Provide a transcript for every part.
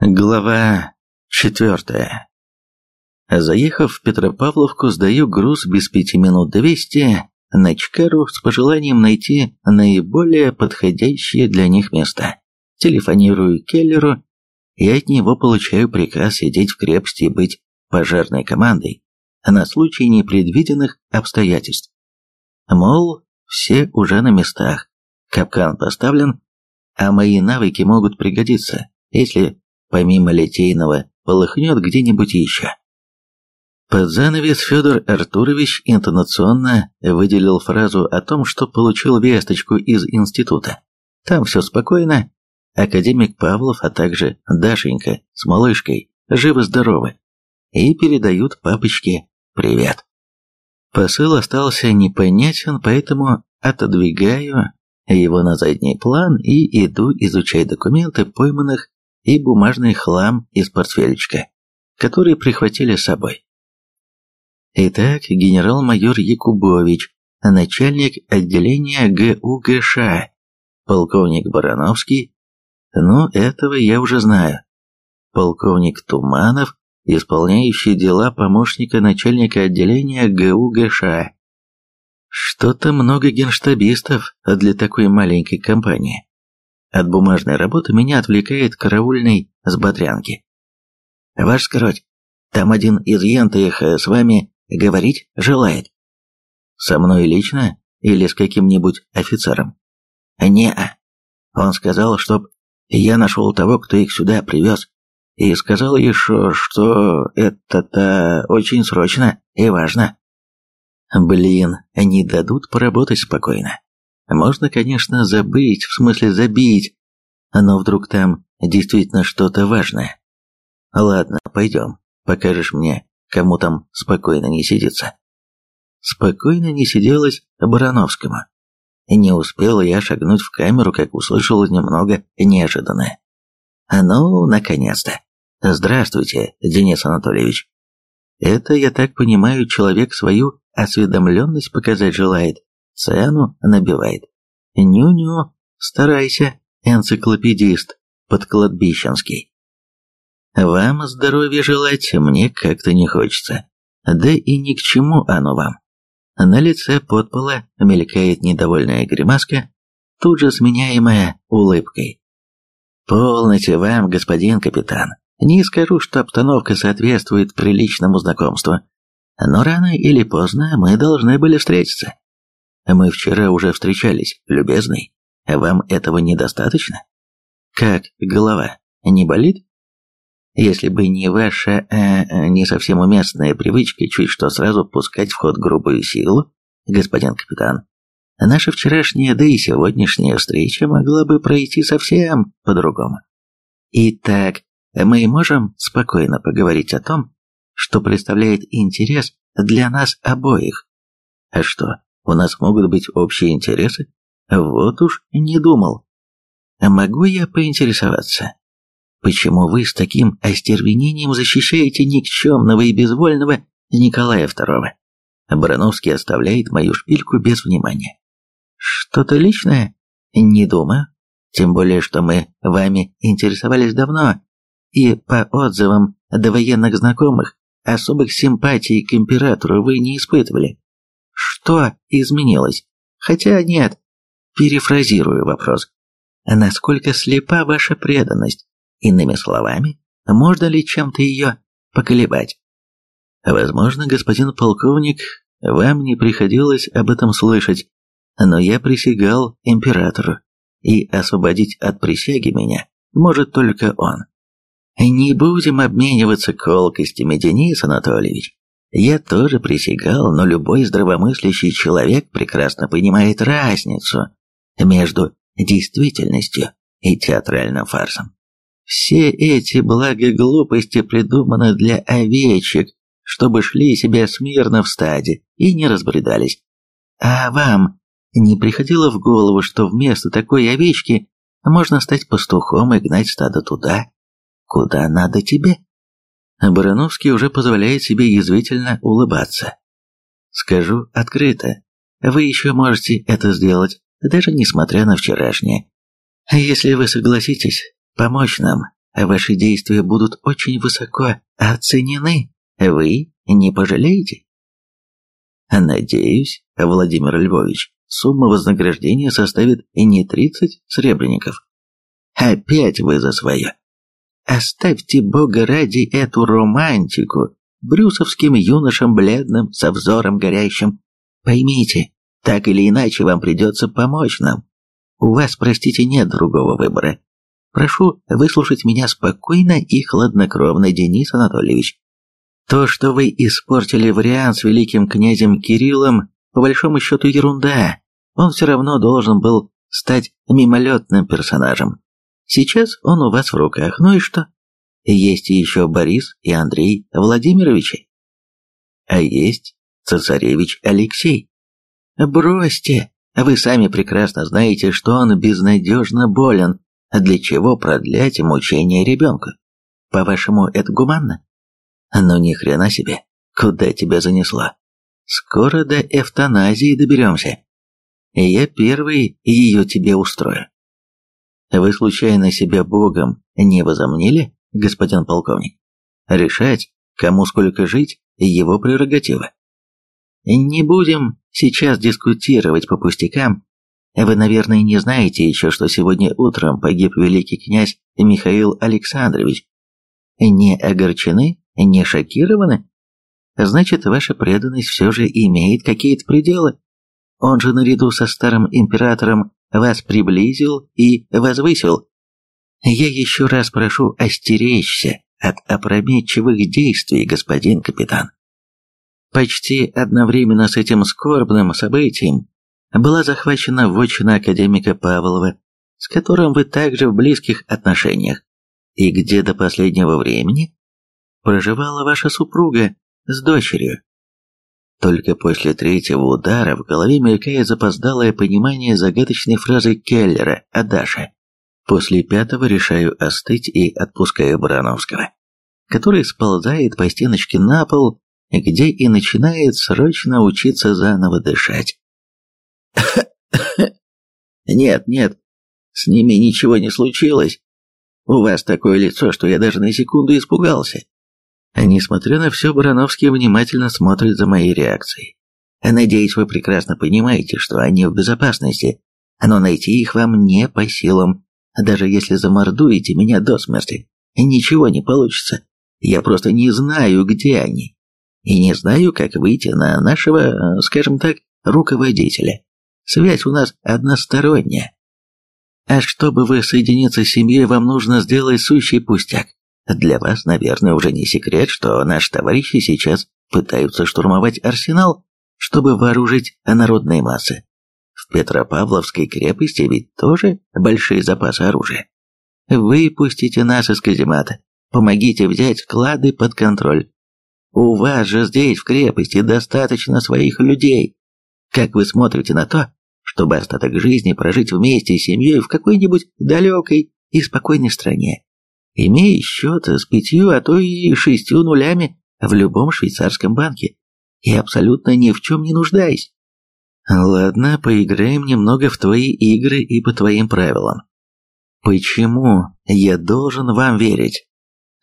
Глава четвертая. Заехав в Петропавловку, сдаю груз без пяти минут двести на Чкару с пожеланием найти наиболее подходящее для них место. Телефонирую Келлеру и от него получаю приказ сидеть в крепости и быть пожарной командой на случай непредвиденных обстоятельств. Мол, все уже на местах, капкан поставлен, а мои навыки могут пригодиться, если помимо Литейного полыхнет где-нибудь еще. Под занавес Федор Артурович интонационно выделил фразу о том, что получил весточку из института. Там все спокойно, академик Павлов, а также Дашенька с малышкой живы-здоровы и передают папочке привет. Посыл остался непонятен, поэтому отодвигаю его на задний план и иду изучать документы пойманных и бумажный хлам из портфельчика, который прихватили с собой. Итак, генерал-майор Якубович, начальник отделения ГУГШ, полковник Барановский, ну, этого я уже знаю, полковник Туманов, исполняющий дела помощника начальника отделения ГУГШ. Что-то много генштабистов для такой маленькой компании. От бумажной работы меня отвлекает караульный с Бодрянки. «Ваш скороть, там один из ентых э, с вами говорить желает». «Со мной лично или с каким-нибудь офицером?» «Не-а. Он сказал, чтоб я нашел того, кто их сюда привез, и сказал еще, что это-то очень срочно и важно». «Блин, они дадут поработать спокойно». Можно, конечно, забыть, в смысле забить, но вдруг там действительно что-то важное. Ладно, пойдем, покажешь мне, кому там спокойно не сидится. Спокойно не сиделось Барановскому. Не успел я шагнуть в камеру, как услышал немного неожиданное. Ну, наконец-то. Здравствуйте, Денис Анатольевич. Это, я так понимаю, человек свою осведомленность показать желает цену набивает. Ню-ню, старайся, энциклопедист подкладбищенский. Вам здоровья желать мне как-то не хочется. Да и ни к чему оно вам. На лице подпола мелькает недовольная гримаска, тут же сменяемая улыбкой. «Полноте вам, господин капитан. Не скажу, что обстановка соответствует приличному знакомству, но рано или поздно мы должны были встретиться. Мы вчера уже встречались, любезный. Вам этого недостаточно? Как голова? Не болит? Если бы не ваша э, не совсем уместная привычка чуть что сразу пускать в ход грубую силу, господин капитан, наша вчерашняя, да и сегодняшняя встреча могла бы пройти совсем по-другому. Итак, мы можем спокойно поговорить о том, что представляет интерес для нас обоих. А что, у нас могут быть общие интересы? Вот уж не думал. Могу я поинтересоваться, почему вы с таким остервенением защищаете никчемного и безвольного Николая II? Барановский оставляет мою шпильку без внимания. Что-то личное? Не думаю. Тем более, что мы вами интересовались давно, и по отзывам довоенных знакомых особых симпатий к императору вы не испытывали. Что изменилось? Хотя нет, перефразирую вопрос. Насколько слепа ваша преданность? Иными словами, можно ли чем-то ее поколебать? Возможно, господин полковник, вам не приходилось об этом слышать, но я присягал императору, и освободить от присяги меня может только он. Не будем обмениваться колкостями, Денис Анатольевич. Я тоже присягал, но любой здравомыслящий человек прекрасно понимает разницу между действительностью и театральным фарсом. Все эти благоглупости придуманы для овечек, чтобы шли себе смирно в стаде и не разбредались. А вам не приходило в голову, что вместо такой овечки можно стать пастухом и гнать стадо туда, куда надо тебе? Барановский уже позволяет себе язвительно улыбаться. Скажу открыто, вы еще можете это сделать, даже несмотря на вчерашнее. Если вы согласитесь помочь нам, ваши действия будут очень высоко оценены. Вы не пожалеете? Надеюсь, Владимир Львович, сумма вознаграждения составит не 30 сребреников. Опять вы за свое. Оставьте бога ради эту романтику брюсовским юношам бледным, со взором горящим. Поймите, так или иначе вам придется помочь нам. У вас, простите, нет другого выбора. Прошу выслушать меня спокойно и хладнокровно, Денис Анатольевич. То, что вы испортили вариант с великим князем Кириллом, по большому счету ерунда. Он все равно должен был стать мимолетным персонажем. Сейчас он у вас в руках, ну и что? Есть еще Борис и Андрей Владимировичи. А есть цесаревич Алексей. Бросьте, вы сами прекрасно знаете, что он безнадежно болен, для чего продлять мучения ребенка. По-вашему, это гуманно? Ну ни хрена себе, куда тебя занесло? Скоро до эвтаназии доберемся. Я первый ее тебе устрою. Вы случайно себя богом не возомнили, господин полковник? Решать, кому сколько жить, его прерогатива. Не будем сейчас дискутировать по пустякам. Вы, наверное, не знаете еще, что сегодня утром погиб великий князь Михаил Александрович. Не огорчены, не шокированы? Значит, ваша преданность все же имеет какие-то пределы. Он же наряду со старым императором вас приблизил и возвысил. Я еще раз прошу остеречься от опрометчивых действий, господин капитан. Почти одновременно с этим скорбным событием была захвачена вотчина академика Павлова, с которым вы также в близких отношениях, и где до последнего времени проживала ваша супруга с дочерью. Только после третьего удара в голове мелькает запоздалое понимание загадочной фразы Келлера о Даше. После пятого решаю остыть и отпускаю Барановского, который сползает по стеночке на пол где и начинает срочно учиться заново дышать. «Нет, нет, с ними ничего не случилось. У вас такое лицо, что я даже на секунду испугался». Несмотря на все, Барановский внимательно смотрит за моей реакцией. Надеюсь, вы прекрасно понимаете, что они в безопасности, но найти их вам не по силам. Даже если замордуете меня до смерти, ничего не получится. Я просто не знаю, где они и не знаю, как выйти на нашего, скажем так, руководителя. Связь у нас односторонняя. А чтобы вы соединиться с семьей, вам нужно сделать сущий пустяк. Для вас, наверное, уже не секрет, что наши товарищи сейчас пытаются штурмовать арсенал, чтобы вооружить народные массы. В Петропавловской крепости ведь тоже большие запасы оружия. Выпустите нас из каземата, помогите взять склады под контроль, у вас же здесь, в крепости, достаточно своих людей. Как вы смотрите на то, чтобы остаток жизни прожить вместе с семьей в какой-нибудь далекой и спокойной стране, имея счет с пятью, а то и шестью нулями в любом швейцарском банке, и абсолютно ни в чем не нуждаясь? Ладно, поиграем немного в твои игры и по твоим правилам. Почему я должен вам верить?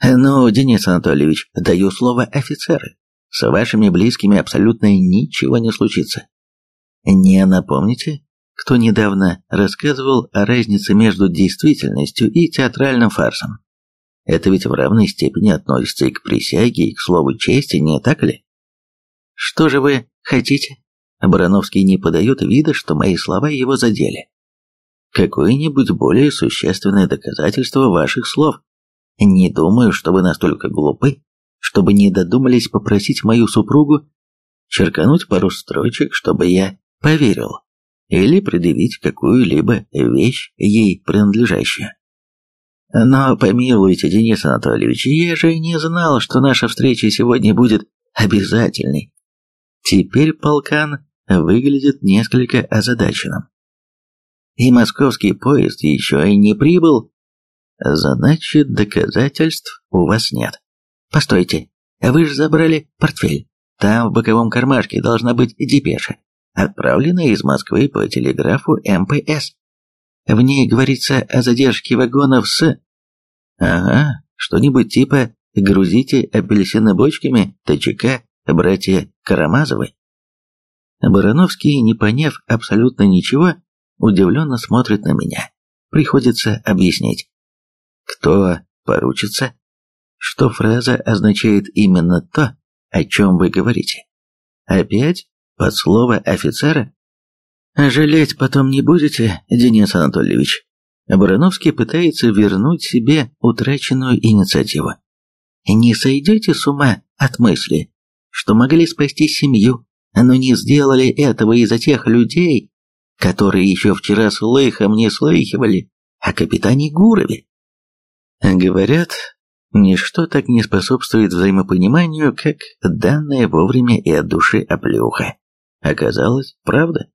«Ну, Денис Анатольевич, даю слово офицеры. С вашими близкими абсолютно ничего не случится. Не напомните, кто недавно рассказывал о разнице между действительностью и театральным фарсом? Это ведь в равной степени относится и к присяге, и к слову чести, не так ли? Что же вы хотите? Барановский не подает вида, что мои слова его задели. Какое-нибудь более существенное доказательство ваших слов. Не думаю, что вы настолько глупы, чтобы не додумались попросить мою супругу черкануть пару строчек, чтобы я поверил, или предъявить какую-либо вещь ей принадлежащую. Но помилуйте, Денис Анатольевич, я же не знал, что наша встреча сегодня будет обязательной. Теперь полкан выглядит несколько озадаченным. И московский поезд еще и не прибыл, Значит, доказательств у вас нет. Постойте, вы же забрали портфель. Там в боковом кармашке должна быть депеша, отправленная из Москвы по телеграфу МПС. В ней говорится о задержке вагонов с... Ага, что-нибудь типа «грузите апельсины бочками ТЧК братья Карамазовы». Барановский, не поняв абсолютно ничего, удивленно смотрит на меня. Приходится объяснить. Кто поручится? Что фраза означает именно то, о чем вы говорите. Опять под слово офицера? Жалеть потом не будете, Денис Анатольевич. Барановский пытается вернуть себе утраченную инициативу. Не сойдете с ума от мысли, что могли спасти семью, но не сделали этого из-за тех людей, которые еще вчера слыхом не слыхивали о капитане Гурове. Говорят, ничто так не способствует взаимопониманию, как данная вовремя и от души оплюха. Оказалось, правда.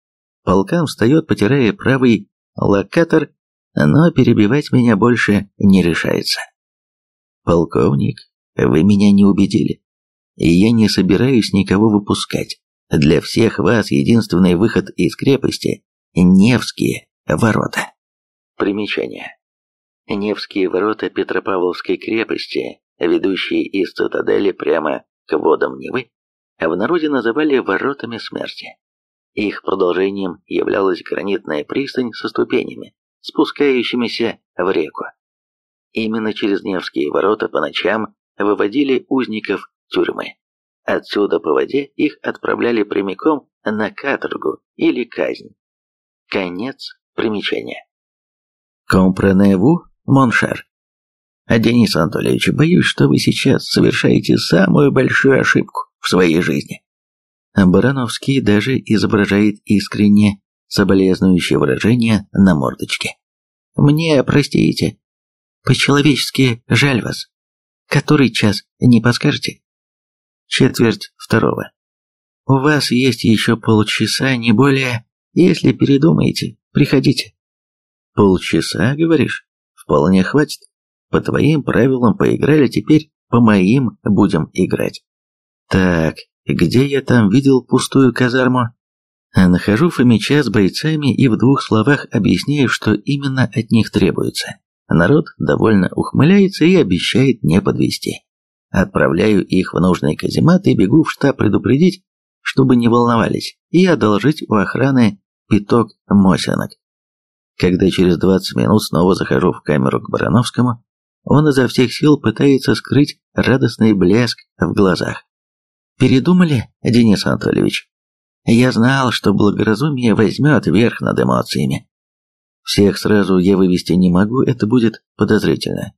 Полкан встает, потирая правый локатор, но перебивать меня больше не решается. Полковник, вы меня не убедили, и я не собираюсь никого выпускать. Для всех вас единственный выход из крепости – Невские ворота. Примечание. Невские ворота Петропавловской крепости, ведущие из цитадели прямо к водам Невы, в народе называли воротами смерти. Их продолжением являлась гранитная пристань со ступенями, спускающимися в реку. Именно через Невские ворота по ночам выводили узников тюрьмы. Отсюда по воде их отправляли прямиком на каторгу или казнь. Конец примечания. Компреневу, Моншар. Денис Анатольевич, боюсь, что вы сейчас совершаете самую большую ошибку в своей жизни. Барановский даже изображает искренне соболезнующее выражение на мордочке. Мне простите. По-человечески жаль вас. Который час, не подскажете? Четверть второго. У вас есть еще полчаса, не более. Если передумаете, приходите. Полчаса, говоришь? Вполне хватит. По твоим правилам поиграли, теперь по моим будем играть. Так, где я там видел пустую казарму? Нахожу Фомича с бойцами и в двух словах объясняю, что именно от них требуется. Народ довольно ухмыляется и обещает не подвести. Отправляю их в нужный каземат и бегу в штаб предупредить, чтобы не волновались, и одолжить у охраны пяток мосинок. Когда через 20 минут снова захожу в камеру к Барановскому, он изо всех сил пытается скрыть радостный блеск в глазах. «Передумали, Денис Анатольевич? Я знал, что благоразумие возьмет верх над эмоциями. Всех сразу я вывести не могу, это будет подозрительно.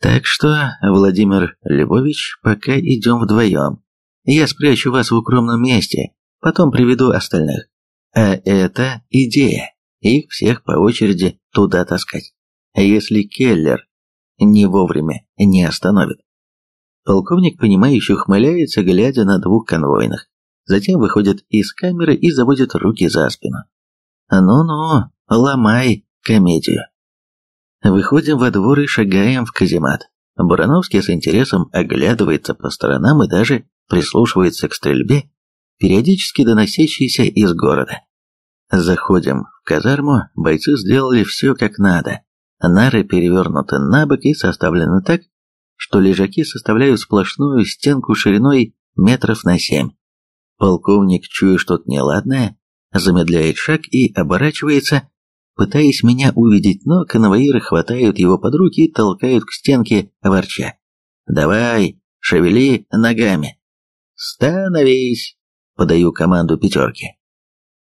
Так что, Владимир Львович, пока идем вдвоем. Я спрячу вас в укромном месте, потом приведу остальных. А это идея их всех по очереди туда таскать. Если Келлер не вовремя не остановит. Полковник, понимающе ухмыляется, глядя на двух конвойных. Затем выходит из камеры и заводит руки за спину. «Ну-ну, ломай комедию». Выходим во двор и шагаем в каземат. Барановский с интересом оглядывается по сторонам и даже прислушивается к стрельбе, периодически доносящейся из города. Заходим в казарму, бойцы сделали все как надо. Нары перевернуты на бок и составлены так, что лежаки составляют сплошную стенку шириной метров на семь. Полковник, чуя что-то неладное, замедляет шаг и оборачивается, пытаясь меня увидеть, но конвоиры хватают его под руки и толкают к стенке, ворча. «Давай, шевели ногами!» «Становись!» — подаю команду пятерки.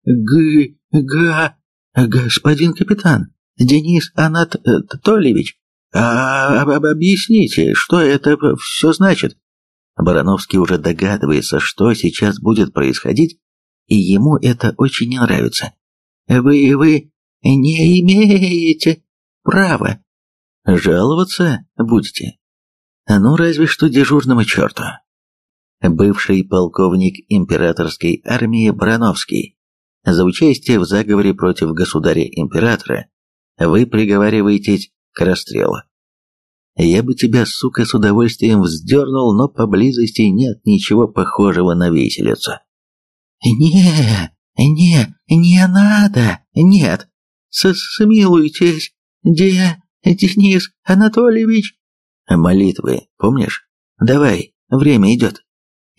Г... га... господин капитан, Денис Анатольевич, а, об, объясните, что это все значит?» Барановский уже догадывается, что сейчас будет происходить, и ему это очень не нравится. «Вы... вы не имеете права жаловаться будете. Ну, разве что дежурному черту». Бывший полковник императорской армии Барановский за участие в заговоре против государя-императора вы приговариваетесь к расстрелу. Я бы тебя, сука, с удовольствием вздернул, но поблизости нет ничего похожего на виселицу. Не, не, не надо, нет, с смилуйтесь, де, Денис Анатольевич, Молитвы, помнишь? Давай, время идет.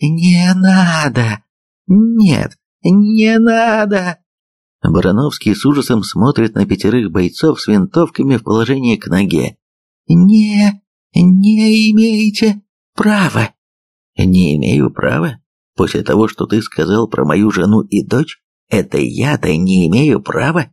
Не надо! Нет, не надо! Барановский с ужасом смотрит на пятерых бойцов с винтовками в положении к ноге. «Не, не имеете права». «Не имею права? После того, что ты сказал про мою жену и дочь, это я-то не имею права?»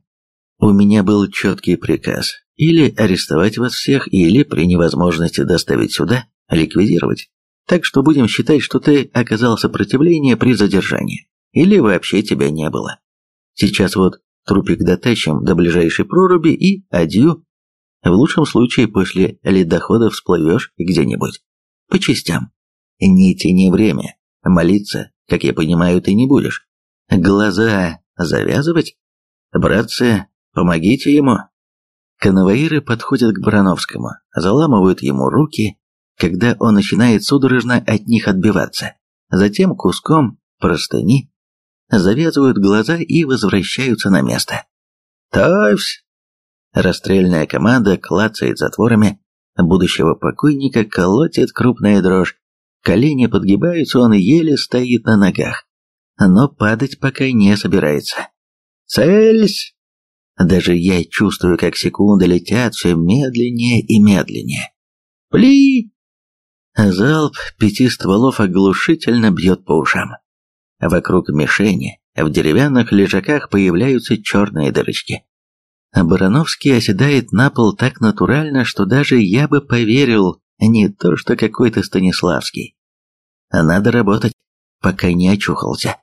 У меня был четкий приказ. Или арестовать вас всех, или при невозможности доставить сюда, ликвидировать. Так что будем считать, что ты оказал сопротивление при задержании. Или вообще тебя не было. Сейчас вот трупик дотащим до ближайшей проруби и адью. В лучшем случае после ледохода всплывешь где-нибудь. По частям. Не тяни время. Молиться, как я понимаю, ты не будешь. Глаза завязывать? Братцы, помогите ему. Конвоиры подходят к Барановскому, заламывают ему руки, когда он начинает судорожно от них отбиваться. Затем куском простыни завязывают глаза и возвращаются на место. «Товсь!» Расстрельная команда клацает затворами, будущего покойника колотит крупная дрожь, колени подгибаются, он еле стоит на ногах, но падать пока не собирается. «Цельсь!» Даже я чувствую, как секунды летят все медленнее и медленнее. «Пли!» Залп пяти стволов оглушительно бьет по ушам. Вокруг мишени в деревянных лежаках появляются черные дырочки. Барановский оседает на пол так натурально, что даже я бы поверил, не то что какой-то Станиславский. Надо работать, пока не очухался.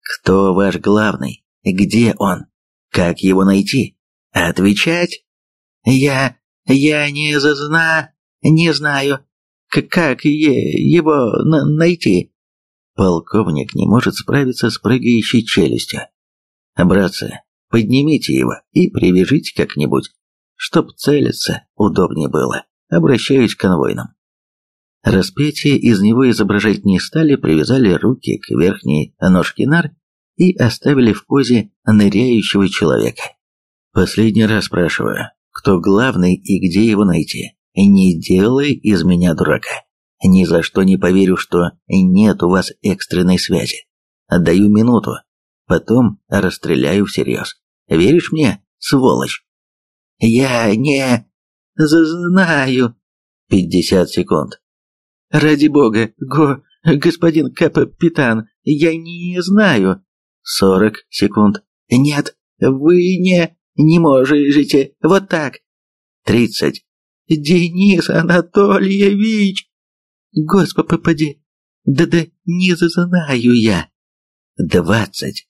Кто ваш главный? Где он? Как его найти? Отвечать? Я... я не зазна... не знаю. Как е... его найти? Полковник не может справиться с прыгающей челюстью. Братцы, поднимите его и привяжите как-нибудь, чтоб целиться удобнее было. Обращаюсь к конвойным. Распятие из него изображать не стали, привязали руки к верхней ножке нар и оставили в позе ныряющего человека. Последний раз спрашиваю, кто главный и где его найти. Не делай из меня дурака. Ни за что не поверю, что нет у вас экстренной связи. Отдаю минуту, потом расстреляю всерьез. Веришь мне, сволочь? Я не... знаю. Пятьдесят секунд. Ради бога, го... господин капитан, я не знаю. Сорок секунд. Нет, вы не... не можете. Вот так. Тридцать. Денис Анатольевич! Господи, попади! Да-да не знаю я. Двадцать.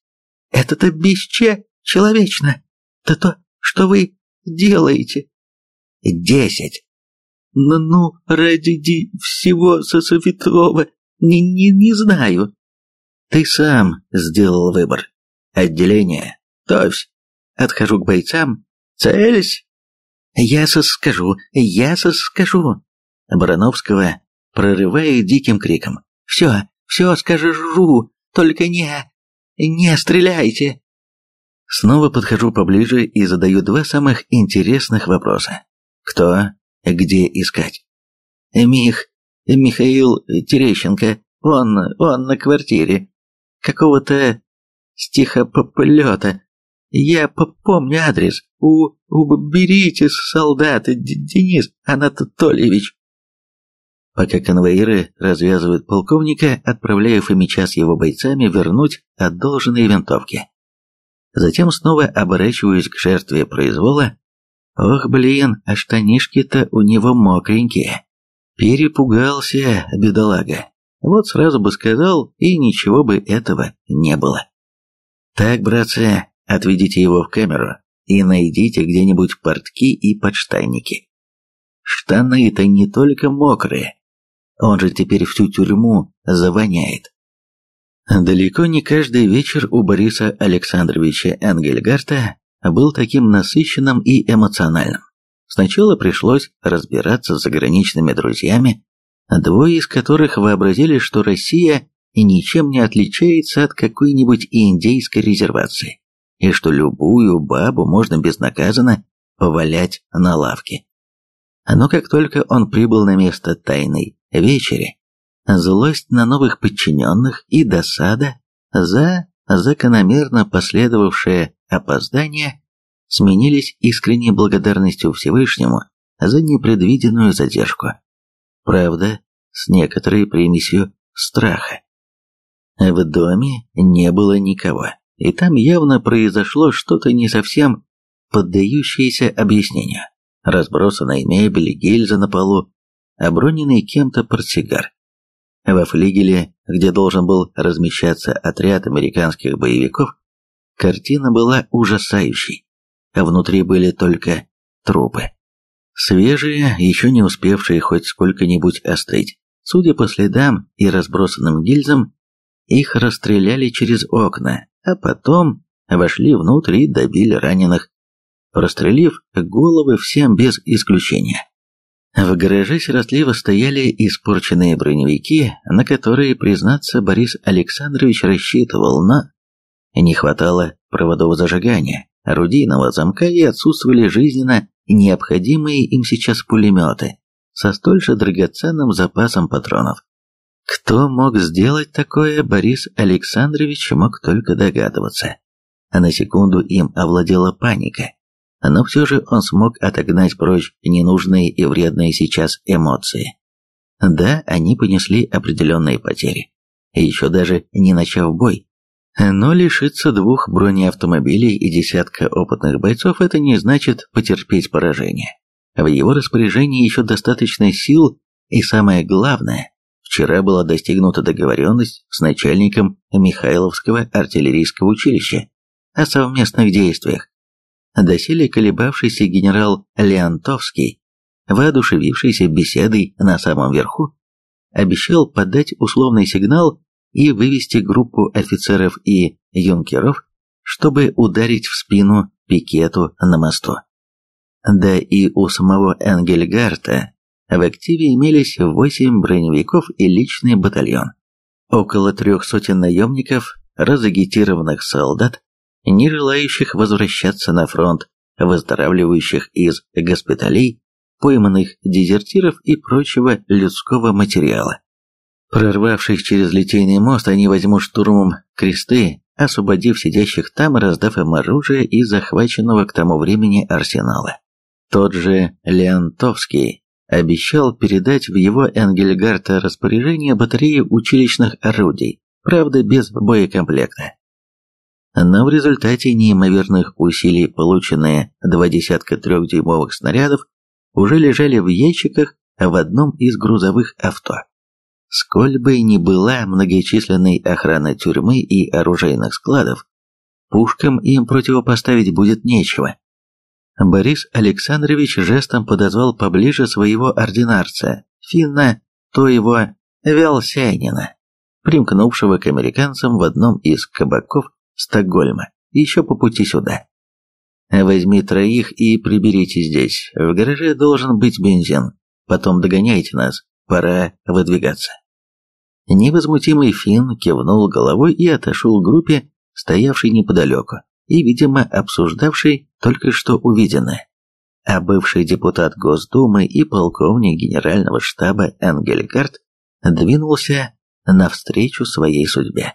Это-то бесче человечно. Да то, что вы делаете. Десять. Ну, ну ради всего святого, не, не, не знаю. Ты сам сделал выбор. Отделение. Товсь. Отхожу к бойцам. Цельсь. Я соскажу, я соскажу. Барановского прорывает диким криком. «Все, все скажу, только не... не стреляйте!» Снова подхожу поближе и задаю два самых интересных вопроса. Кто? Где искать? Мих, Михаил Терещенко, он, он на квартире. Какого-то стихополета. Я помню адрес. У, уберите солдата, Денис Анатольевич. Пока конвоиры развязывают полковника, отправляя Фомича с его бойцами вернуть одолженные винтовки. Затем снова оборачиваюсь к жертве произвола. Ох, блин, а штанишки-то у него мокренькие. Перепугался, бедолага. Вот сразу бы сказал, и ничего бы этого не было. Так, братцы, отведите его в камеру и найдите где-нибудь портки и подштанники. Штаны-то не только мокрые, он же теперь всю тюрьму завоняет. Далеко не каждый вечер у Бориса Александровича Энгельгарта был таким насыщенным и эмоциональным. Сначала пришлось разбираться с заграничными друзьями, двое из которых вообразили, что Россия ничем не отличается от какой-нибудь индейской резервации, и что любую бабу можно безнаказанно повалять на лавке. Но как только он прибыл на место тайной вечери, злость на новых подчиненных и досада за закономерно последовавшее опоздание сменились искренней благодарностью Всевышнему за непредвиденную задержку. Правда, с некоторой примесью страха. В доме не было никого, и там явно произошло что-то не совсем поддающееся объяснению. Разбросанная мебель, гильза на полу, оброненный кем-то портсигар. Во флигеле, где должен был размещаться отряд американских боевиков, картина была ужасающей, а внутри были только трупы. Свежие, еще не успевшие хоть сколько-нибудь остыть. Судя по следам и разбросанным гильзам, их расстреляли через окна, а потом вошли внутрь и добили раненых, прострелив головы всем без исключения. В гараже сиротливо стояли испорченные броневики, на которые, признаться, Борис Александрович рассчитывал, но не хватало проводов зажигания, орудийного замка и отсутствовали жизненно необходимые им сейчас пулеметы со столь же драгоценным запасом патронов. Кто мог сделать такое, Борис Александрович мог только догадываться. А на секунду им овладела паника. Но все же он смог отогнать прочь ненужные и вредные сейчас эмоции. Да, они понесли определенные потери, еще даже не начав бой. Но лишиться двух бронеавтомобилей и десятка опытных бойцов это не значит потерпеть поражение. В его распоряжении еще достаточно сил, и самое главное, вчера была достигнута договоренность с начальником Михайловского артиллерийского училища о совместных действиях. Доселе колебавшийся генерал Леонтовский, воодушевившийся беседой на самом верху, обещал подать условный сигнал и вывести группу офицеров и юнкеров, чтобы ударить в спину пикету на мосту. Да и у самого Энгельгарта в активе имелись восемь броневиков и личный батальон. Около трех сотен наемников, разагитированных солдат, не желающих возвращаться на фронт, выздоравливающих из госпиталей, пойманных дезертиров и прочего людского материала. Прорвавшись через Литейный мост, они возьмут штурмом кресты, освободив сидящих там и раздав им оружие из захваченного к тому времени арсенала. Тот же Леонтовский обещал передать в его Энгельгарта распоряжение батареи училищных орудий, правда без боекомплекта. Но в результате неимоверных усилий полученные два десятка трехдюймовых снарядов уже лежали в ящиках в одном из грузовых авто. Сколь бы ни была многочисленной охрана тюрьмы и оружейных складов, пушкам им противопоставить будет нечего. Борис Александрович жестом подозвал поближе своего ординарца, Финна, то его Велсянина, примкнувшего к американцам в одном из кабаков Стокгольма, еще по пути сюда. Возьми троих и приберите здесь. В гараже должен быть бензин. Потом догоняйте нас. Пора выдвигаться. Невозмутимый Финн кивнул головой и отошел к группе, стоявшей неподалеку, и, видимо, обсуждавшей только что увиденное. А бывший депутат Госдумы и полковник генерального штаба Энгельгард двинулся навстречу своей судьбе.